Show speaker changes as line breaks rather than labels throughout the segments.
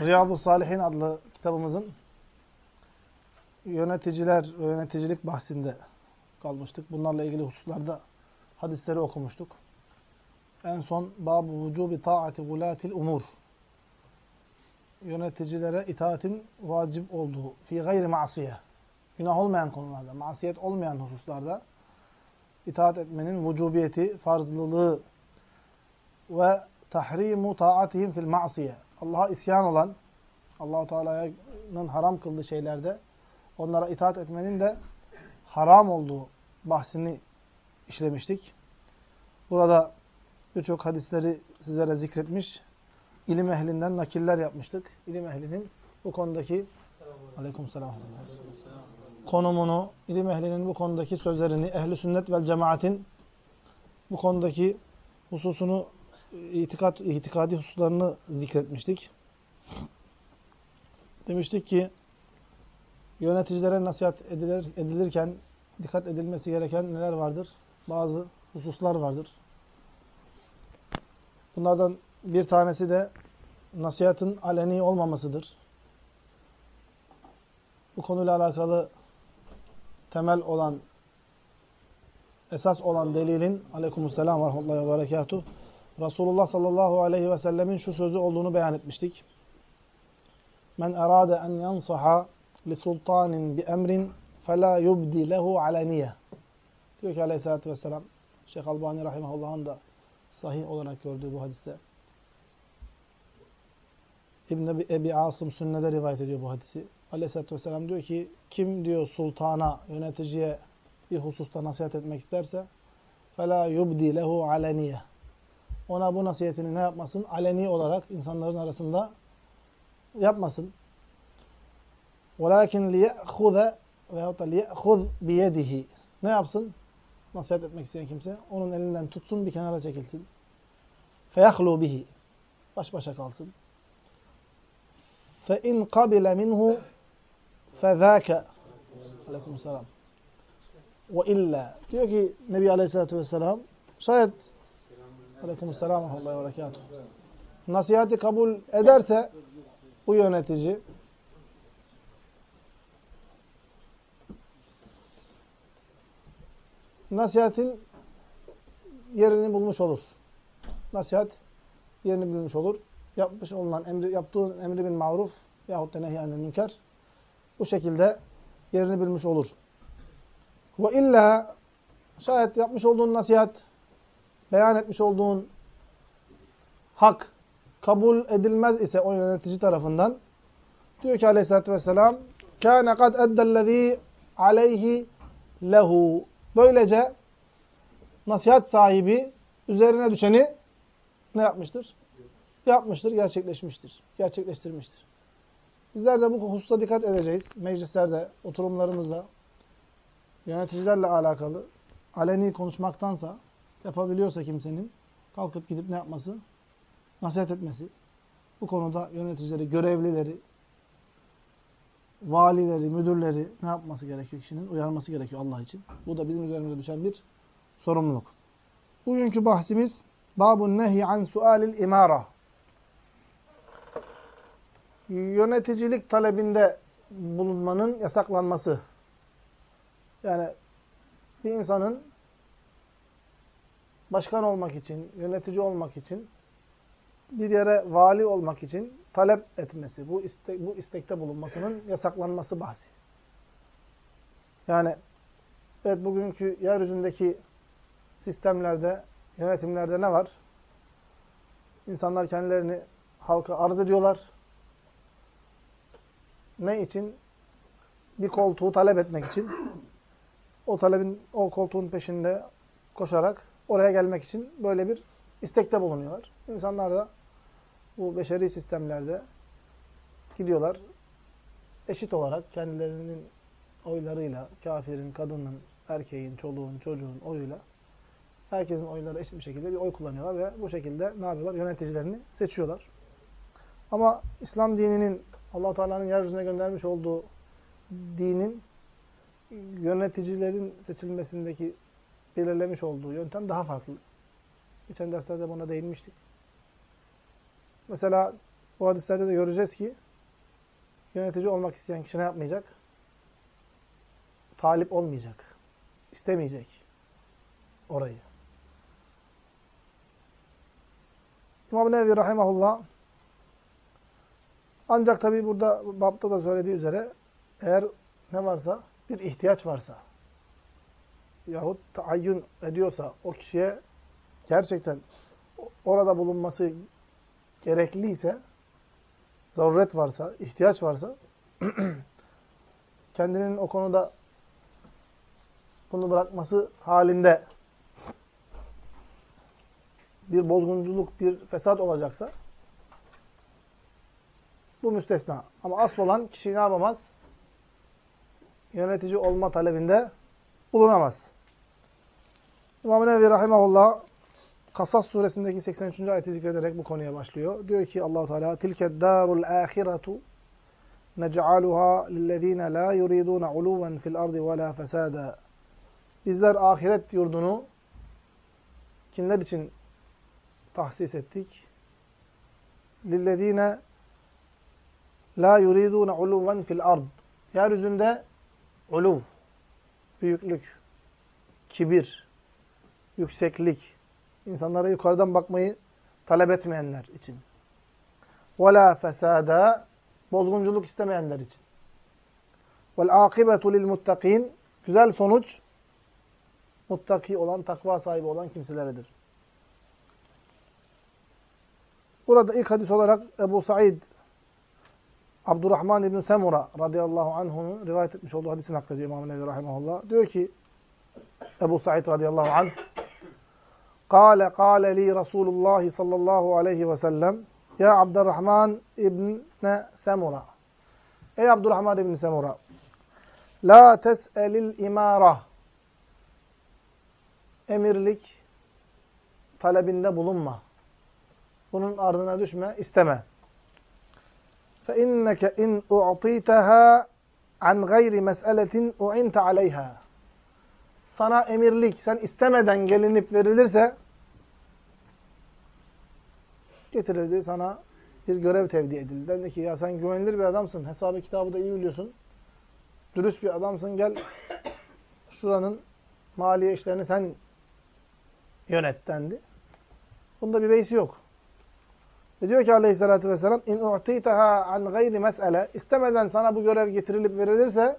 Riyadu Salihin adlı kitabımızın yöneticiler ve yöneticilik bahsinde kalmıştık. Bunlarla ilgili hususlarda hadisleri okumuştuk. En son Bab-ı Vücubi Taati Gulatil Umur yöneticilere itaatin vacip olduğu fi gayri masiye günah olmayan konularda, masiyet olmayan hususlarda itaat etmenin vücubiyeti, farzlılığı ve tahrimu taatihim fil masiye Allah'a isyan olan, Allahu Teala'nın haram kıldığı şeylerde onlara itaat etmenin de haram olduğu bahsini işlemiştik. Burada birçok hadisleri sizlere zikretmiş, ilim ehlinden nakiller yapmıştık. İlim ehlinin bu konudaki aleykümselam konumunu, ilim ehlinin bu konudaki sözlerini, ehli sünnet vel cemaatin bu konudaki hususunu itikat, itikadi hususlarını zikretmiştik. Demiştik ki yöneticilere nasihat edilir, edilirken dikkat edilmesi gereken neler vardır? Bazı hususlar vardır. Bunlardan bir tanesi de nasihatın aleni olmamasıdır. Bu konuyla alakalı temel olan, esas olan delilin aleykümselam ve rahmetullahi ve berekatuhu Resulullah sallallahu aleyhi ve sellemin şu sözü olduğunu beyan etmiştik. Men erade en yansaha li sultanin bi emrin fela yubdi lehu alaniye. Diyor ki aleyhissalatü vesselam, Şeyh Albani rahimahullah'ın da sahih olarak gördüğü bu hadiste. İbn-i Ebi Asım sünnede rivayet ediyor bu hadisi. Aleyhisselatü vesselam diyor ki, kim diyor sultana, yöneticiye bir hususta nasihat etmek isterse فَلَا يُبْدِي لَهُ عَلَنِيَ Ona bu nasihatini ne yapmasın? Aleni olarak insanların arasında yapmasın. وَلَاكِنْ لِيَأْخُذَ veyahut da لِيَأْخُذْ بِيَدِهِ Ne yapsın? Nasihat etmek isteyen kimse onun elinden tutsun, bir kenara çekilsin. فَيَخْلُوا bihi Baş başa kalsın. فَاِنْ قَبِلَ مِنْهُ فَذَاكَ Aleykümselam. وَاِلَّا Diyor ki Nebi Aleyhisselatü Vesselam şayet Aleykümselam ve Allah'a berekatuhu. Nasihati kabul ederse bu yönetici nasihatin yerini bulmuş olur. Nasihat yerini bulmuş olur. Yapmış olunan emri, yaptığı emri bin maruf yahut da nehyanı münker bu şekilde yerini bilmiş olur. Ve illa şayet yapmış olduğun nasihat, beyan etmiş olduğun hak kabul edilmez ise o yönetici tarafından diyor ki aleyhissalatü vesselam kâne kad eddellezî aleyhi lehu Böylece nasihat sahibi üzerine düşeni ne yapmıştır? Yapmıştır, gerçekleşmiştir. Gerçekleştirmiştir. Bizler de bu hususta dikkat edeceğiz. Meclislerde, oturumlarımızda yöneticilerle alakalı aleni konuşmaktansa yapabiliyorsa kimsenin kalkıp gidip ne yapması? Nasihat etmesi. Bu konuda yöneticileri, görevlileri, valileri, müdürleri ne yapması gerekiyor kişinin? Uyarması gerekiyor Allah için. Bu da bizim üzerimize düşen bir sorumluluk. Bugünkü bahsimiz Babun nehi an sualil imara. Yöneticilik talebinde bulunmanın yasaklanması. Yani bir insanın başkan olmak için, yönetici olmak için, bir yere vali olmak için talep etmesi, bu, istek, bu istekte bulunmasının yasaklanması bahsi. Yani evet bugünkü yeryüzündeki sistemlerde, yönetimlerde ne var? İnsanlar kendilerini halka arz ediyorlar. Ne için? Bir koltuğu talep etmek için. O talebin, o koltuğun peşinde koşarak oraya gelmek için böyle bir istekte bulunuyorlar. İnsanlar da bu beşeri sistemlerde gidiyorlar. Eşit olarak kendilerinin oylarıyla, kafirin, kadının, erkeğin, çoluğun, çocuğun oyuyla herkesin oyları eşit bir şekilde bir oy kullanıyorlar ve bu şekilde ne yapıyorlar? Yöneticilerini seçiyorlar. Ama İslam dininin allah Teala'nın yeryüzüne göndermiş olduğu dinin yöneticilerin seçilmesindeki belirlemiş olduğu yöntem daha farklı. Geçen derslerde buna değinmiştik. Mesela Bu hadislerde de göreceğiz ki yönetici olmak isteyen kişi ne yapmayacak? Talip olmayacak. İstemeyecek orayı. İmam Nevi Rahimahullah ancak tabi burada Bab'da da söylediği üzere eğer ne varsa bir ihtiyaç varsa yahut taayyün ediyorsa o kişiye gerçekten orada bulunması gerekliyse zaruret varsa, ihtiyaç varsa kendinin o konuda bunu bırakması halinde bir bozgunculuk, bir fesat olacaksa bu müstesna. Ama asıl olan kişi ne yapamaz? Yönetici olma talebinde bulunamaz. İmam-ı Nevi Rahimahullah Kasas suresindeki 83. ayeti zikrederek bu konuya başlıyor. Diyor ki Allahu Teala tilke darul ahiretu nec'aluha lillezine la yuridun uluven fil ardı ve la fesada. Bizler ahiret yurdunu kimler için tahsis ettik? Lillezine la yuridun uluven fil ard. Yeryüzünde uluv, büyüklük, kibir, yükseklik, insanlara yukarıdan bakmayı talep etmeyenler için. وَلَا fesada Bozgunculuk istemeyenler için. وَالْعَاقِبَةُ لِلْمُتَّقِينَ Güzel sonuç, muttaki olan, takva sahibi olan kimseleredir. Burada ilk hadis olarak Ebu Said Abdurrahman İbn Semura radıyallahu anh'un rivayet etmiş olduğu hadisi naklediyor İmam Nevi rahimahullah. Diyor ki Ebu Said radıyallahu anh Kale kâle li Resulullah sallallahu aleyhi ve sellem Ya Abdurrahman İbni Semura Ey Abdurrahman İbni Semura La tes'elil imara Emirlik talebinde bulunma. Bunun ardına düşme, isteme. فَاِنَّكَ اِنْ اُعْطِيتَهَا عَنْ غَيْرِ مَسْأَلَةٍ اُعِنْتَ عَلَيْهَا sana emirlik, sen istemeden gelinip verilirse getirildi sana bir görev tevdi edildi. Dedi ki ya sen güvenilir bir adamsın. Hesabı kitabı da iyi biliyorsun. Dürüst bir adamsın. Gel şuranın maliye işlerini sen yönet dendi. Bunda bir beysi yok. Ve diyor ki aleyhissalatü vesselam in u'titaha an gayri mes'ele istemeden sana bu görev getirilip verilirse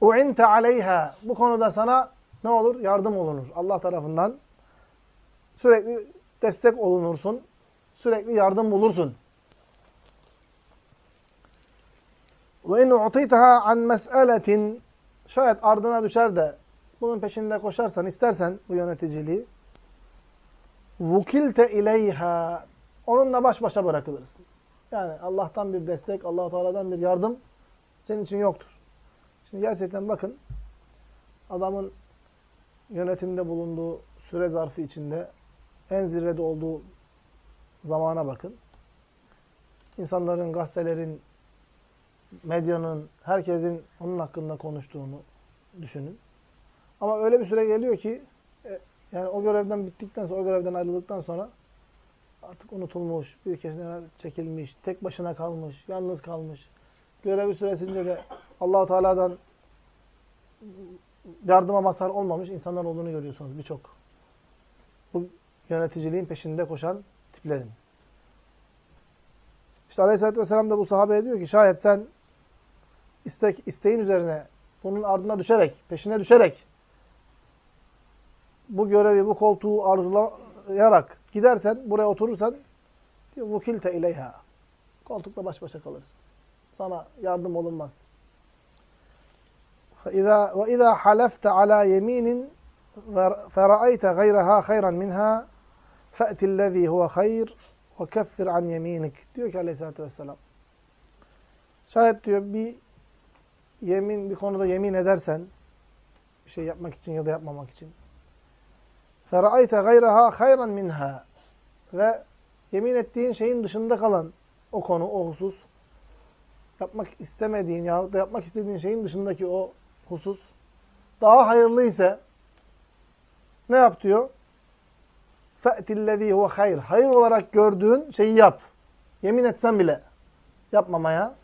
u'inte aleyha. Bu konuda sana ne olur? Yardım olunur. Allah tarafından sürekli destek olunursun. Sürekli yardım bulursun. Ve in u'titaha an mes'eletin şayet ardına düşer de bunun peşinde koşarsan, istersen bu yöneticiliği vukilte ileyha onunla baş başa bırakılırsın. Yani Allah'tan bir destek, Allah Teala'dan bir yardım senin için yoktur. Şimdi gerçekten bakın adamın yönetimde bulunduğu süre zarfı içinde en zirvede olduğu zamana bakın. İnsanların, gazetelerin, medyanın, herkesin onun hakkında konuştuğunu düşünün. Ama öyle bir süre geliyor ki e, yani o görevden bittikten sonra, o görevden ayrıldıktan sonra artık unutulmuş, bir kenara çekilmiş, tek başına kalmış, yalnız kalmış. Görevi süresince de allah Teala'dan yardıma mazhar olmamış insanlar olduğunu görüyorsunuz birçok. Bu yöneticiliğin peşinde koşan tiplerin. İşte Aleyhisselatü Vesselam da bu sahabeye diyor ki şayet sen istek, isteğin üzerine bunun ardına düşerek, peşine düşerek bu görevi, bu koltuğu arzulayarak gidersen, buraya oturursan vukilte ileyha. Koltukla baş başa kalırsın. Sana yardım olunmaz. فإذا وإذا حلفت على يمين فرأيت غيرها خيرا منها فأت الذي هو خير وكفر an yeminik diyor ki aleyhissalatü vesselam. Şayet diyor bir yemin bir konuda yemin edersen bir şey yapmak için ya da yapmamak için فَرَأَيْتَ غَيْرَهَا خَيْرًا minha ve yemin ettiğin şeyin dışında kalan o konu, o husus yapmak istemediğin ya da yapmak istediğin şeyin dışındaki o husus daha hayırlı ise ne yap diyor? فَأْتِ الَّذ۪ي هُوَ hayır. Hayır olarak gördüğün şeyi yap. yemin etsen bile yapmamaya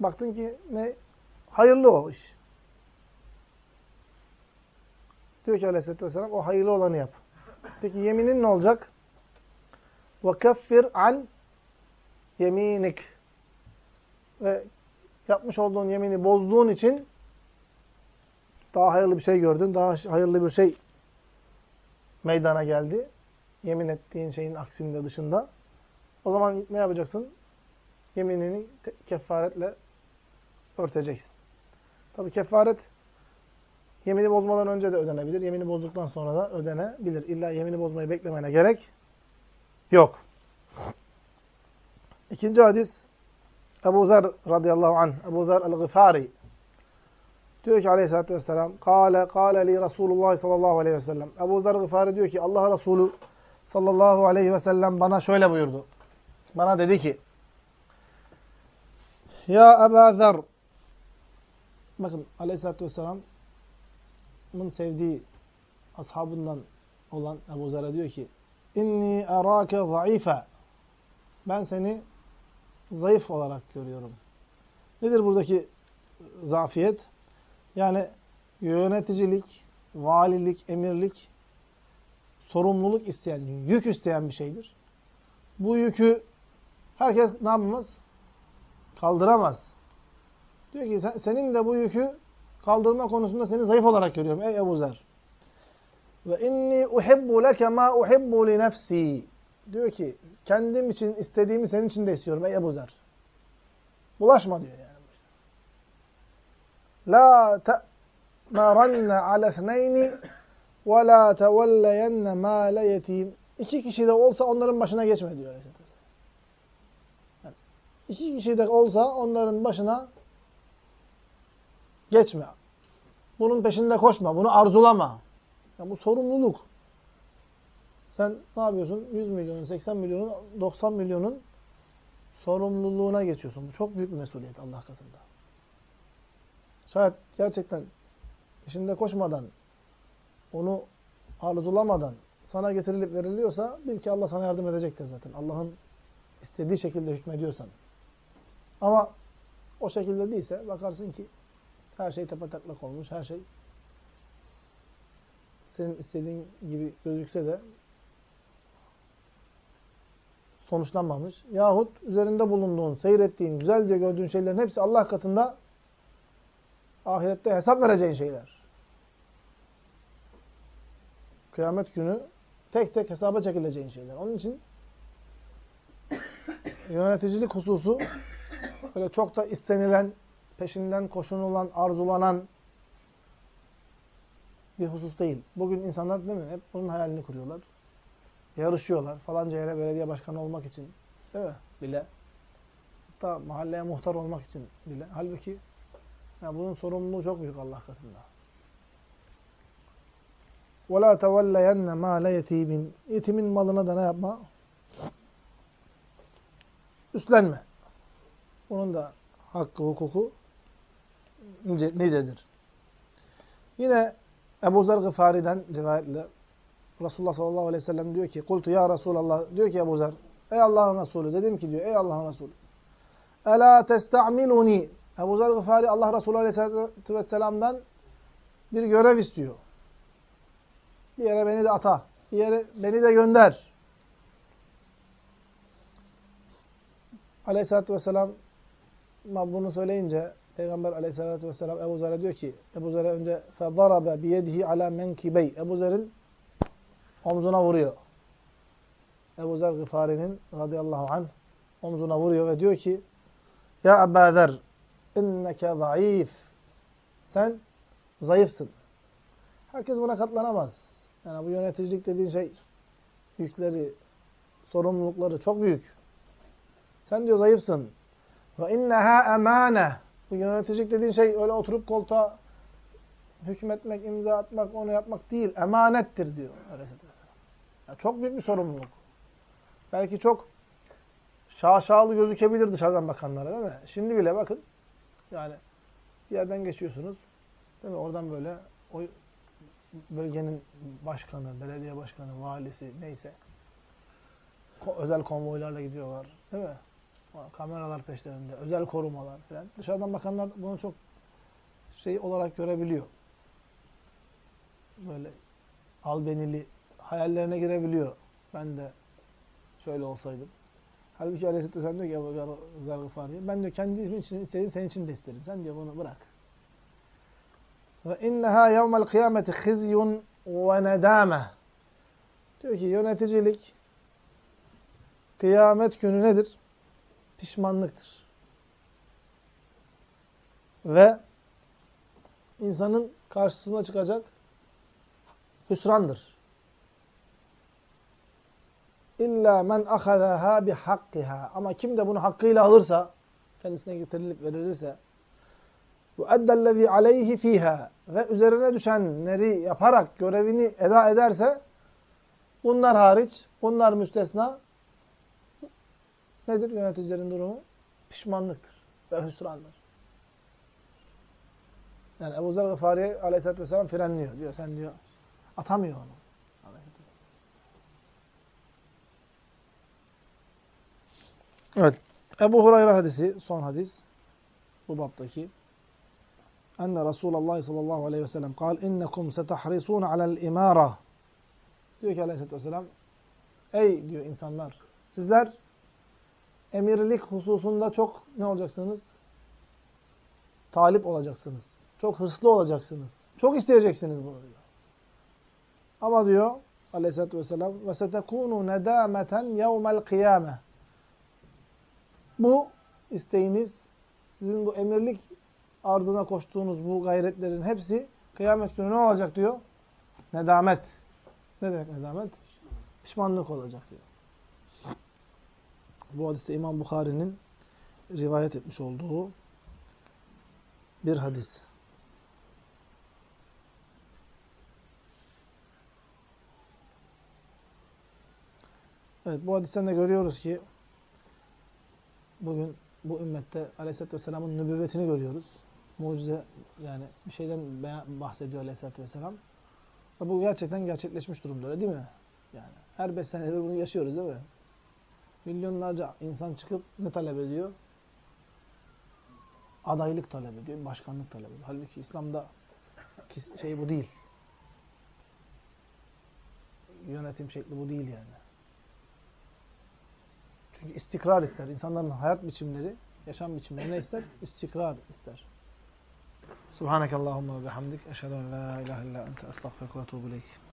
baktın ki ne hayırlı o iş. Diyor ki aleyhissalatü vesselam o hayırlı olanı yap. Peki yeminin ne olacak? وَكَفِّرْ an yeminik. Ve yapmış olduğun yemini bozduğun için daha hayırlı bir şey gördün, daha hayırlı bir şey meydana geldi. Yemin ettiğin şeyin aksinde dışında. O zaman ne yapacaksın? Yeminini kefaretle örteceksin. Tabi kefaret yemini bozmadan önce de ödenebilir. Yemini bozduktan sonra da ödenebilir. İlla yemini bozmayı beklemene gerek yok. İkinci hadis Ebu Zer radıyallahu anh, Ebu Zer el-Gıfari. Diyor ki aleyhissalatü vesselam Kale, kale li Resulullah sallallahu aleyhi ve sellem. Ebu Zer Gıfari diyor ki Allah Resulü sallallahu aleyhi ve sellem bana şöyle buyurdu. Bana dedi ki Ya Ebu Zer. Bakın aleyhissalatü vesselamın sevdiği ashabından olan Ebu Zer'e diyor ki İnni erâke zayıfe Ben seni zayıf olarak görüyorum. Nedir buradaki zafiyet? Yani yöneticilik, valilik, emirlik, sorumluluk isteyen, yük isteyen bir şeydir. Bu yükü herkes ne yapamaz? Kaldıramaz. Diyor ki sen, senin de bu yükü kaldırma konusunda seni zayıf olarak görüyorum ey Ebu Zer. Ve inni uhibbu leke ma uhibbu li nefsi. Diyor ki kendim için istediğimi senin için de istiyorum ey Ebu Zer. Bulaşma diyor yani. La te'maranne ala ethneyni ve la tevelleyenne mâle yetim. İki kişi de olsa onların başına geçme diyor Aleyhisselatü yani İki kişi de olsa onların başına geçme. Bunun peşinde koşma. Bunu arzulama. Yani bu sorumluluk. Sen ne yapıyorsun? 100 milyonun, 80 milyonun, 90 milyonun sorumluluğuna geçiyorsun. Bu çok büyük bir mesuliyet Allah katında. Şayet gerçekten peşinde koşmadan, onu arzulamadan sana getirilip veriliyorsa bil ki Allah sana yardım edecektir zaten. Allah'ın istediği şekilde hükmediyorsan. Ama o şekilde değilse bakarsın ki her şey tepetaklak olmuş, her şey senin istediğin gibi gözükse de sonuçlanmamış. Yahut üzerinde bulunduğun, seyrettiğin, güzel diye gördüğün şeylerin hepsi Allah katında ahirette hesap vereceğin şeyler. Kıyamet günü tek tek hesaba çekileceğin şeyler. Onun için yöneticilik hususu öyle çok da istenilen, peşinden koşunulan, arzulanan bir husus değil. Bugün insanlar değil mi? Hep bunun hayalini kuruyorlar Yarışıyorlar. Falanca yere belediye başkanı olmak için. Değil mi? Bile. Hatta mahalleye muhtar olmak için bile. Halbuki yani bunun sorumluluğu çok büyük Allah katında. وَلَا تَوَلَّيَنَّ مَا لَيَتِيمٍ Yetimin malına da ne yapma? Üstlenme. Bunun da hakkı, hukuku nice, nicedir. Yine Ebu Zer Gıfari'den rivayetle Resulullah sallallahu aleyhi ve sellem diyor ki Kultu ya Resulallah diyor ki Ebu Zer Ey Allah'ın Resulü dedim ki diyor ey Allah'ın Resulü Ela testa'miluni Ebu Zer Gıfari Allah Resulü aleyhissalatü vesselam'dan bir görev istiyor. Bir yere beni de ata. Bir yere beni de gönder. Aleyhissalatü vesselam bunu söyleyince Peygamber aleyhissalatü vesselam Ebu Zer'e diyor ki Ebu Zer'e önce فَضَرَبَ بِيَدِهِ عَلَى مَنْكِبَيْ Ebu Zer'in omzuna vuruyor. Ebu Zer Gıfari'nin radıyallahu anh omzuna vuruyor ve diyor ki Ya Ebu Zer inneke zayıf sen zayıfsın. Herkes buna katlanamaz. Yani bu yöneticilik dediğin şey yükleri, sorumlulukları çok büyük. Sen diyor zayıfsın. Ve inneha emane. Bu yöneticilik dediğin şey öyle oturup koltuğa hükmetmek, imza atmak, onu yapmak değil. Emanettir diyor Aleyhisselatü Vesselam. Yani çok büyük bir sorumluluk. Belki çok şaşalı gözükebilir dışarıdan bakanlara değil mi? Şimdi bile bakın. Yani bir yerden geçiyorsunuz. Değil mi? Oradan böyle o bölgenin başkanı, belediye başkanı, valisi neyse ko- özel konvoylarla gidiyorlar. Değil mi? Kameralar peşlerinde, özel korumalar falan. Dışarıdan bakanlar bunu çok şey olarak görebiliyor. Böyle albenili hayallerine girebiliyor. Ben de şöyle olsaydım. Halbuki Aleyhisselatü Vesselam diyor ki Ebu Zer Gıfari'ye ben diyor kendi için istediğim senin için de isterim. Sen diyor bunu bırak. Ve inneha yevmel kıyameti khizyun ve nedame. Diyor ki yöneticilik kıyamet günü nedir? Pişmanlıktır. Ve insanın karşısına çıkacak hüsrandır. İlla men ahazaha bi hakkiha. Ama kim de bunu hakkıyla alırsa, kendisine getirilip verilirse, bu eddellezî aleyhi fiha ve üzerine düşenleri yaparak görevini eda ederse, bunlar hariç, bunlar müstesna, nedir yöneticilerin durumu? Pişmanlıktır ve hüsrandır. Yani Ebu Zer Gıfari aleyhissalatü vesselam frenliyor. Diyor sen diyor, atamıyor onu. Evet. Ebu Hurayra hadisi, son hadis. Bu baptaki. Enne Resulullah sallallahu aleyhi ve sellem kal innekum setahrisun alel imara. Diyor ki aleyhissalatü vesselam Ey diyor insanlar sizler emirlik hususunda çok ne olacaksınız? Talip olacaksınız. Çok hırslı olacaksınız. Çok isteyeceksiniz bunu diyor. Ama diyor aleyhissalatü vesselam ve setekunu nedameten yevmel kıyame. Bu isteğiniz, sizin bu emirlik ardına koştuğunuz bu gayretlerin hepsi kıyamet günü ne olacak diyor? Nedamet. Ne demek nedamet? Pişmanlık olacak diyor. Bu hadiste İmam Bukhari'nin rivayet etmiş olduğu bir hadis. Evet bu hadisten de görüyoruz ki bugün bu ümmette Aleyhisselatü Vesselam'ın nübüvvetini görüyoruz. Mucize yani bir şeyden bahsediyor Aleyhisselatü Vesselam. Ve bu gerçekten gerçekleşmiş durumda öyle değil mi? Yani her beş senedir bunu yaşıyoruz değil mi? Milyonlarca insan çıkıp ne talep ediyor? Adaylık talep ediyor, başkanlık talep ediyor. Halbuki İslam'da şey bu değil. Yönetim şekli bu değil yani. Çünkü istikrar ister. İnsanların hayat biçimleri, yaşam biçimleri ne ister? İstikrar ister. Subhanakallahumma ve bihamdik. Eşhedü en la ilahe illa ente estağfirullah ve etûbü.